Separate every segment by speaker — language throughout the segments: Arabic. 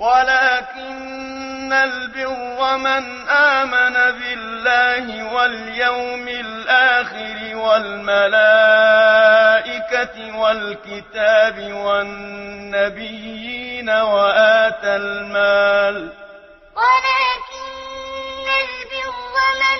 Speaker 1: ولكن البر من آمن بالله واليوم الآخر
Speaker 2: والملائكة والكتاب والنبيين وآت المال
Speaker 1: ولكن البر من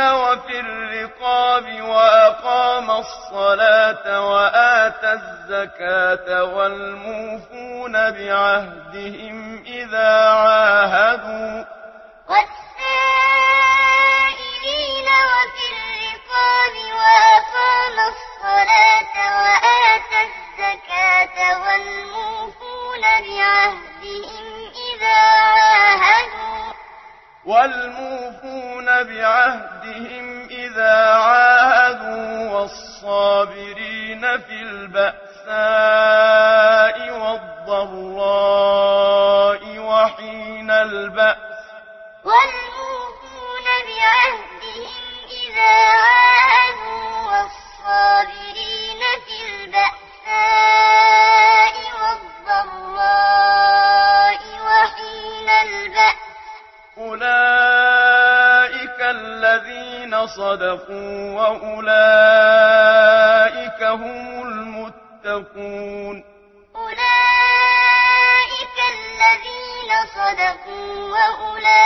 Speaker 1: وفي الرقاب
Speaker 2: وأقام الصلاة وآتى الزكاة والموفون بعهدهم إذا عاهدوا.
Speaker 1: والسائلين وفي الرقاب وأقام الصلاة وآتى الزكاة والموفون بعهدهم إذا عاهدوا.
Speaker 2: والموفون بعهدهم إذا عاهدوا والصابرين في البأساء والضراء وحين البأس
Speaker 1: والموفون بعهدهم إذا عاهدوا
Speaker 2: الذين صدقوا وأولئك هم المتقون.
Speaker 1: أولئك الذين صدقوا وأولئك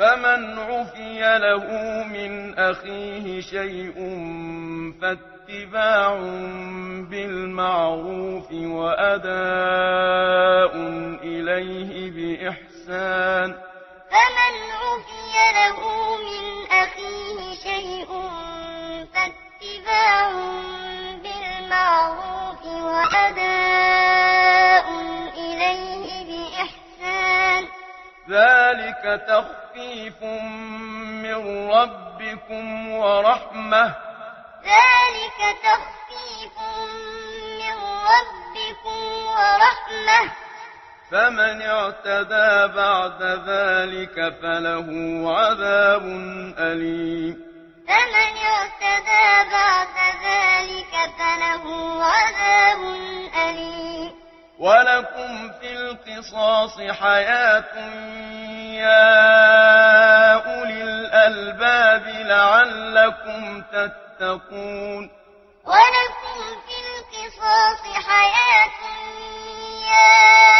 Speaker 2: فمن عفي له من أخيه شيء فاتباع بالمعروف وأداء إليه بإحسان.
Speaker 1: فمن عفي له من
Speaker 2: ذلك تخفيف من ربكم ورحمة
Speaker 1: ذلك تخفيف من ربكم ورحمة
Speaker 2: فمن اعتدى بعد ذلك فله عذاب أليم
Speaker 1: فمن اعتدى بعد ذلك فله عذاب أليم
Speaker 2: ولكم في القصاص حياة يا أولي الألباب لعلكم تتقون.
Speaker 1: ولكم في القصاص حياة يا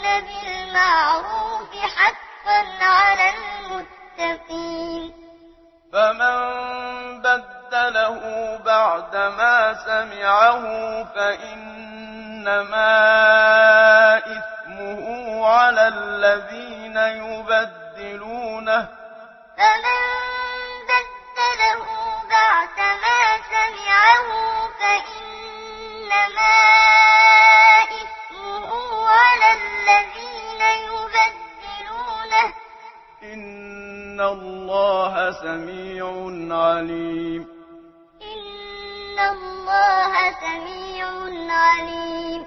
Speaker 1: وَأْمِرْنَ بِالْمَعْرُوفِ حَقًّا عَلَى الْمُتَّقِينَ
Speaker 2: فَمَن بَدَّلَهُ بعد ما سَمِعَهُ فَإِنَّمَا إِثْمُهُ عَلَى الَّذِينَ يُبَدِّلُونَهُ
Speaker 1: فَمَن إن الله سميع عليم
Speaker 2: إن الله سميع عليم